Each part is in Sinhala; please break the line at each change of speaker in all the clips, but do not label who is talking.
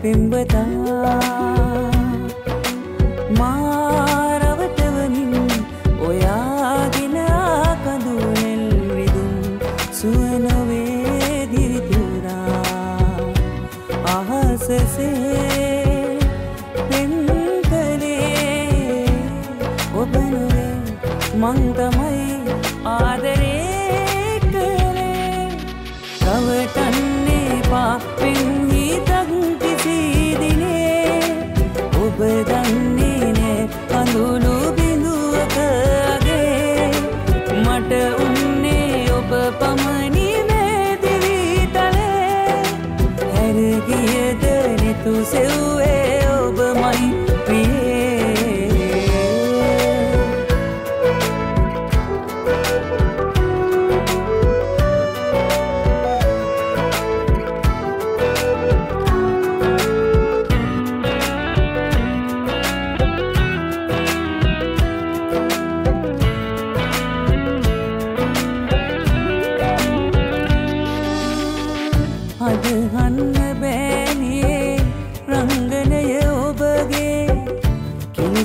පෙම්බතා මාරවටවමින් ඔයාගෙන කඳුනෙල් විදුම් සුවනවේ දිරිතුරා අහසසේ පෙම්කලේ ඔබනුවේ මංතමයි ආදරේ කලේ තවටන්නේ පාපෙන් නිතු සෙව්වේ ඔබමයි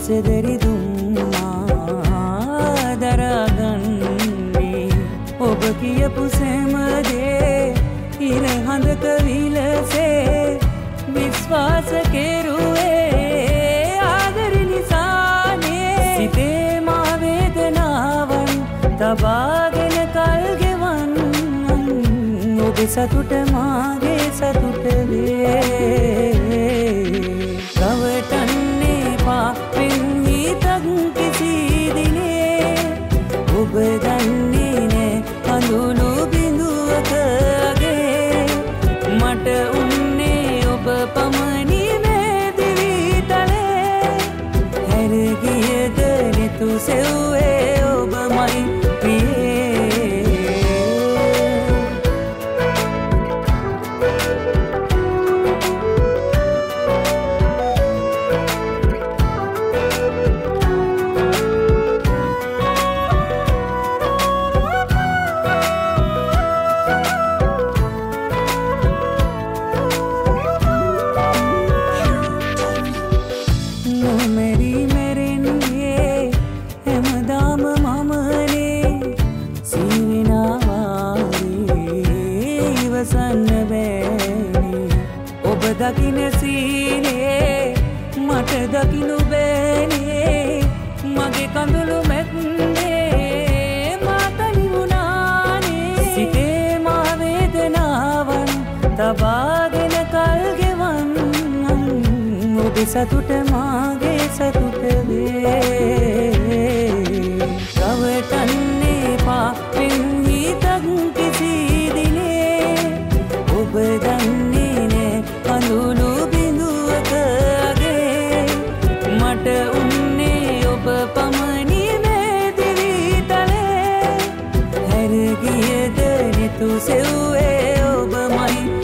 කිනිසදරිදුම්මා දරාගන්නේ ඔබ කියපු සැමදේ ඉර හඳක විලසේ විශ්වාස කෙරුවේ ආදරි නිසානේ. සිතේ මාවේදනාවන් තබාගෙන කල්ගෙවන් ඔබ සතුට මාගේ සතුට වේ. නිතු සෙව්වේ ඔබමයි ප්‍රියේ නොමැරි ඉවසන්න බෑනේ ඔබ දකින සීනේ මට දකිනු බෑනේ මගේ කඳුළු මැත්නේ මාතනි වුණානේ සිතේ මාවේදනාවන් තබාගෙන කල්ගෙවන් ඔබ සතුට මාගේ මට උන්නේ ඔබ පමණි නේදිවිතලේ හැරගියද නිතු සෙව්වේ ඔබමයි.